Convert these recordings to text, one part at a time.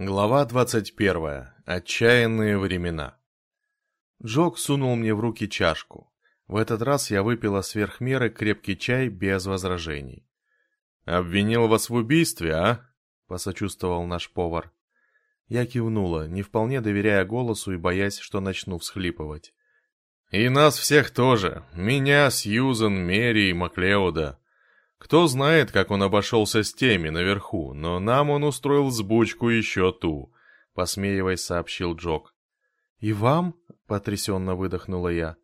Глава 21. Отчаянные времена. Джок сунул мне в руки чашку. В этот раз я выпила сверх меры крепкий чай без возражений. «Обвинил вас в убийстве, а?» — посочувствовал наш повар. Я кивнула, не вполне доверяя голосу и боясь, что начну всхлипывать. «И нас всех тоже. Меня, Сьюзен, Мэри и Маклеода. Кто знает, как он обошелся с теми наверху, но нам он устроил сбучку еще ту, — посмеиваясь, сообщил Джок. «И вам?» — потрясенно выдохнула я.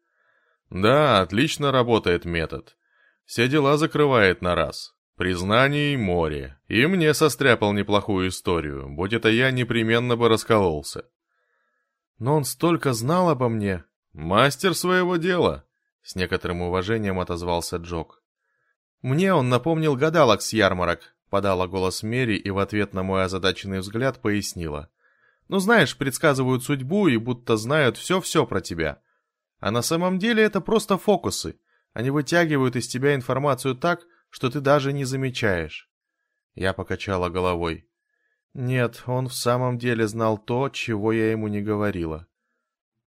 «Да, отлично работает метод. Все дела закрывает на раз. Признание и море. И мне состряпал неплохую историю, будь это я непременно бы раскололся». «Но он столько знал обо мне». «Мастер своего дела», — с некоторым уважением отозвался Джок. «Мне он напомнил гадалок с ярмарок», — подала голос Мери и в ответ на мой озадаченный взгляд пояснила. «Ну знаешь, предсказывают судьбу и будто знают все-все про тебя. А на самом деле это просто фокусы. Они вытягивают из тебя информацию так, что ты даже не замечаешь». Я покачала головой. «Нет, он в самом деле знал то, чего я ему не говорила».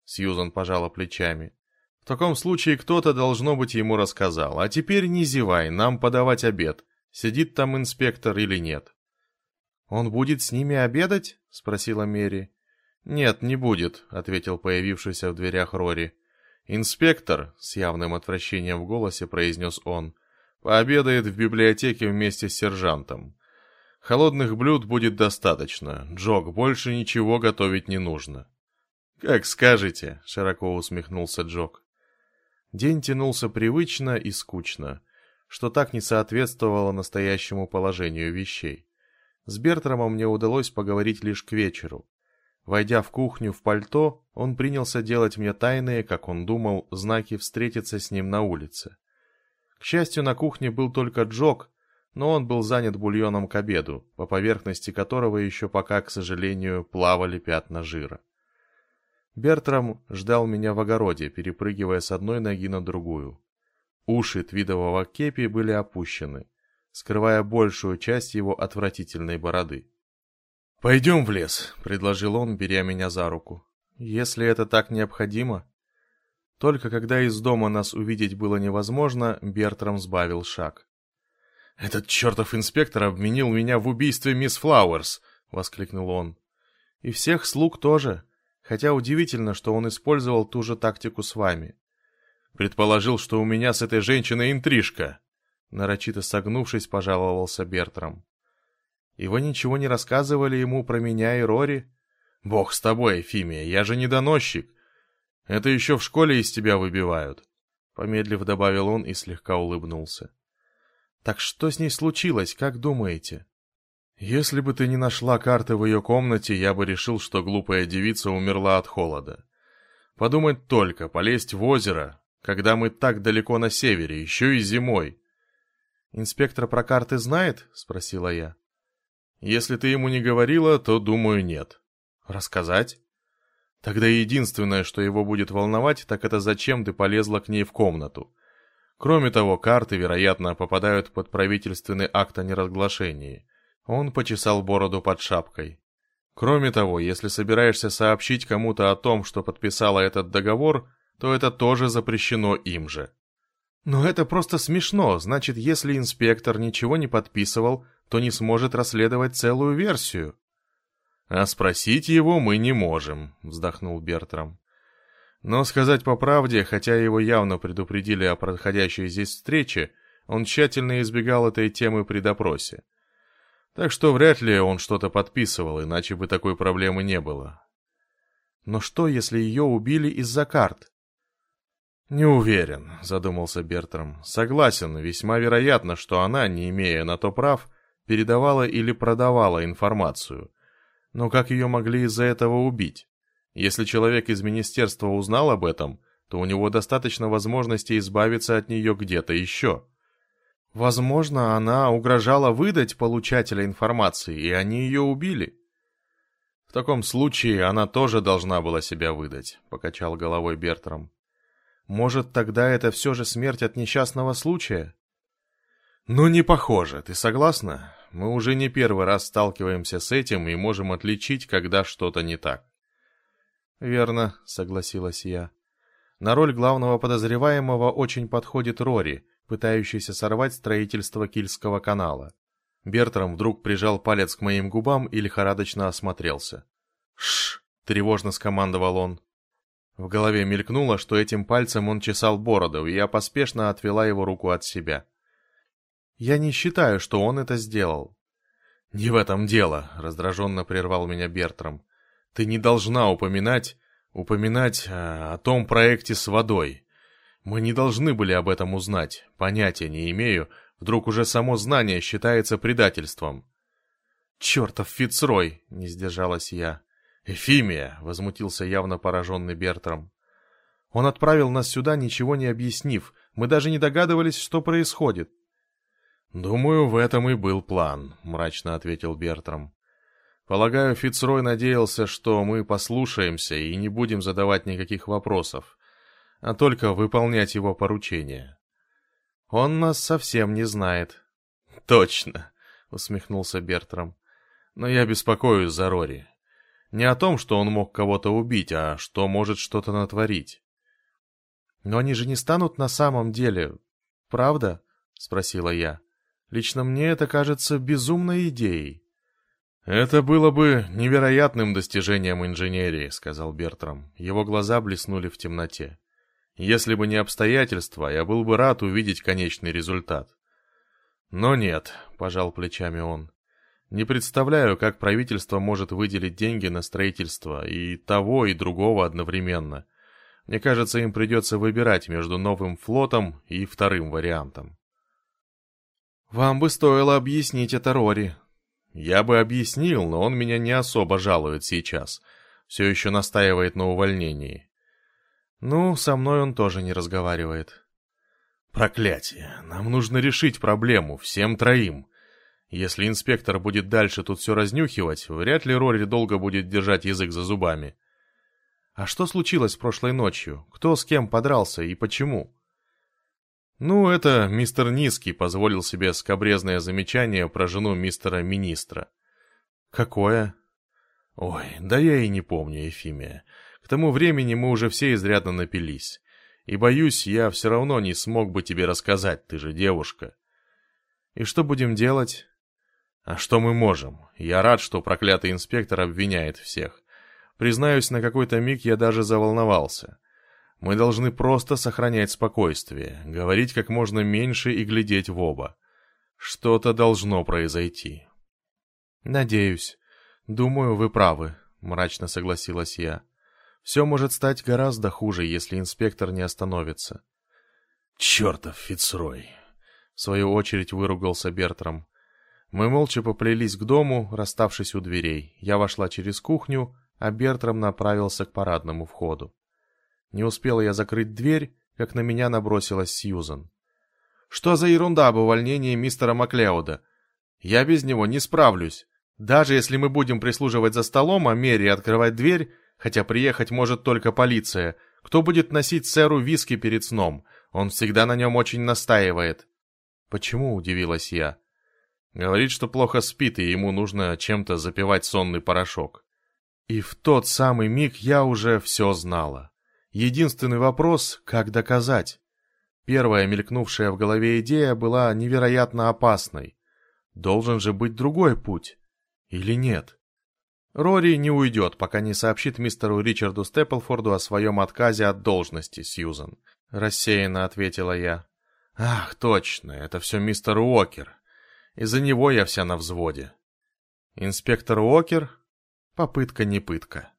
Сьюзан пожала плечами. В таком случае кто-то, должно быть, ему рассказал. А теперь не зевай, нам подавать обед. Сидит там инспектор или нет. «Он будет с ними обедать?» — спросила Мери. «Нет, не будет», — ответил появившийся в дверях Рори. «Инспектор», — с явным отвращением в голосе произнес он, — «пообедает в библиотеке вместе с сержантом. Холодных блюд будет достаточно. Джок, больше ничего готовить не нужно». «Как скажете», — широко усмехнулся Джок. День тянулся привычно и скучно, что так не соответствовало настоящему положению вещей. С Бертрамом мне удалось поговорить лишь к вечеру. Войдя в кухню в пальто, он принялся делать мне тайные, как он думал, знаки встретиться с ним на улице. К счастью, на кухне был только Джок, но он был занят бульоном к обеду, по поверхности которого еще пока, к сожалению, плавали пятна жира. Бертрам ждал меня в огороде, перепрыгивая с одной ноги на другую. Уши твидового кепи были опущены, скрывая большую часть его отвратительной бороды. «Пойдем в лес», — предложил он, беря меня за руку. «Если это так необходимо». Только когда из дома нас увидеть было невозможно, Бертрам сбавил шаг. «Этот чертов инспектор обвинил меня в убийстве мисс Флауэрс!» — воскликнул он. «И всех слуг тоже», Хотя удивительно, что он использовал ту же тактику с вами. Предположил, что у меня с этой женщиной интрижка. Нарочито согнувшись, пожаловался Бертрам. И вы ничего не рассказывали ему про меня и Рори? Бог с тобой, Эфимия, я же не доносчик. Это еще в школе из тебя выбивают. Помедлив добавил он и слегка улыбнулся. Так что с ней случилось, как думаете? Если бы ты не нашла карты в ее комнате, я бы решил, что глупая девица умерла от холода. Подумать только, полезть в озеро, когда мы так далеко на севере, еще и зимой. «Инспектор про карты знает?» — спросила я. «Если ты ему не говорила, то, думаю, нет». «Рассказать?» «Тогда единственное, что его будет волновать, так это зачем ты полезла к ней в комнату. Кроме того, карты, вероятно, попадают под правительственный акт о неразглашении». Он почесал бороду под шапкой. Кроме того, если собираешься сообщить кому-то о том, что подписала этот договор, то это тоже запрещено им же. Но это просто смешно, значит, если инспектор ничего не подписывал, то не сможет расследовать целую версию. А спросить его мы не можем, вздохнул Бертрам. Но сказать по правде, хотя его явно предупредили о проходящей здесь встрече, он тщательно избегал этой темы при допросе. Так что вряд ли он что-то подписывал, иначе бы такой проблемы не было. Но что, если ее убили из-за карт? «Не уверен», — задумался Бертрам. «Согласен, весьма вероятно, что она, не имея на то прав, передавала или продавала информацию. Но как ее могли из-за этого убить? Если человек из министерства узнал об этом, то у него достаточно возможности избавиться от нее где-то еще». Возможно, она угрожала выдать получателя информации, и они ее убили. В таком случае она тоже должна была себя выдать, покачал головой Бертрам. Может, тогда это все же смерть от несчастного случая? Ну, не похоже, ты согласна? Мы уже не первый раз сталкиваемся с этим и можем отличить, когда что-то не так. «Верно», — согласилась я. На роль главного подозреваемого очень подходит Рори, пытающийся сорвать строительство Кильского канала. Бертрам вдруг прижал палец к моим губам и лихорадочно осмотрелся. «Шш!» — тревожно скомандовал он. В голове мелькнуло, что этим пальцем он чесал бороду, и я поспешно отвела его руку от себя. «Я не считаю, что он это сделал». «Не в этом дело», — раздраженно прервал меня Бертрам. «Ты не должна упоминать упоминать о, о том проекте с водой. Мы не должны были об этом узнать, понятия не имею, вдруг уже само знание считается предательством. «Чертов Фицрой!» — не сдержалась я. «Эфимия!» — возмутился явно пораженный Бертром. «Он отправил нас сюда, ничего не объяснив. Мы даже не догадывались, что происходит». «Думаю, в этом и был план», — мрачно ответил Бертром. Полагаю, Фицрой надеялся, что мы послушаемся и не будем задавать никаких вопросов, а только выполнять его поручения. Он нас совсем не знает. Точно, усмехнулся Бертрам. Но я беспокоюсь за Рори. Не о том, что он мог кого-то убить, а что может что-то натворить. Но они же не станут на самом деле, правда? спросила я. Лично мне это кажется безумной идеей. «Это было бы невероятным достижением инженерии», — сказал Бертрам. Его глаза блеснули в темноте. «Если бы не обстоятельства, я был бы рад увидеть конечный результат». «Но нет», — пожал плечами он. «Не представляю, как правительство может выделить деньги на строительство и того, и другого одновременно. Мне кажется, им придется выбирать между новым флотом и вторым вариантом». «Вам бы стоило объяснить это Рори», я бы объяснил, но он меня не особо жалует сейчас. Все еще настаивает на увольнении. Ну, со мной он тоже не разговаривает. Проклятие. Нам нужно решить проблему, всем троим. Если инспектор будет дальше тут все разнюхивать, вряд ли Рори долго будет держать язык за зубами. А что случилось прошлой ночью? Кто с кем подрался и почему? Ну, это мистер Низкий позволил себе скобрезное замечание про жену мистера Министра. Какое? Ой, да я и не помню, Ефимия. К тому времени мы уже все изрядно напились. И боюсь, я все равно не смог бы тебе рассказать, ты же девушка. И что будем делать? А что мы можем? Я рад, что проклятый инспектор обвиняет всех. Признаюсь, на какой-то миг я даже заволновался. Мы должны просто сохранять спокойствие, говорить как можно меньше и глядеть в оба. Что-то должно произойти. Надеюсь. Думаю, вы правы, мрачно согласилась я. Все может стать гораздо хуже, если инспектор не остановится. Чертов Фицрой! В свою очередь выругался Бертрам. Мы молча поплелись к дому, расставшись у дверей. Я вошла через кухню, а Бертрам направился к парадному входу. Не успела я закрыть дверь, как на меня набросилась Сьюзан. «Что за ерунда об увольнении мистера Маклеуда? Я без него не справлюсь. Даже если мы будем прислуживать за столом, а Мерри открывать дверь, хотя приехать может только полиция, кто будет носить сэру виски перед сном? Он всегда на нем очень настаивает». «Почему?» — удивилась я. Говорит, что плохо спит, и ему нужно чем-то запивать сонный порошок. И в тот самый миг я уже все знала. Единственный вопрос — как доказать? Первая мелькнувшая в голове идея была невероятно опасной. Должен же быть другой путь. Или нет? Рори не уйдет, пока не сообщит мистеру Ричарду Степлфорду о своем отказе от должности, Сьюзан. Рассеянно ответила я. Ах, точно, это все мистер Уокер. Из-за него я вся на взводе. Инспектор Уокер? Попытка не пытка.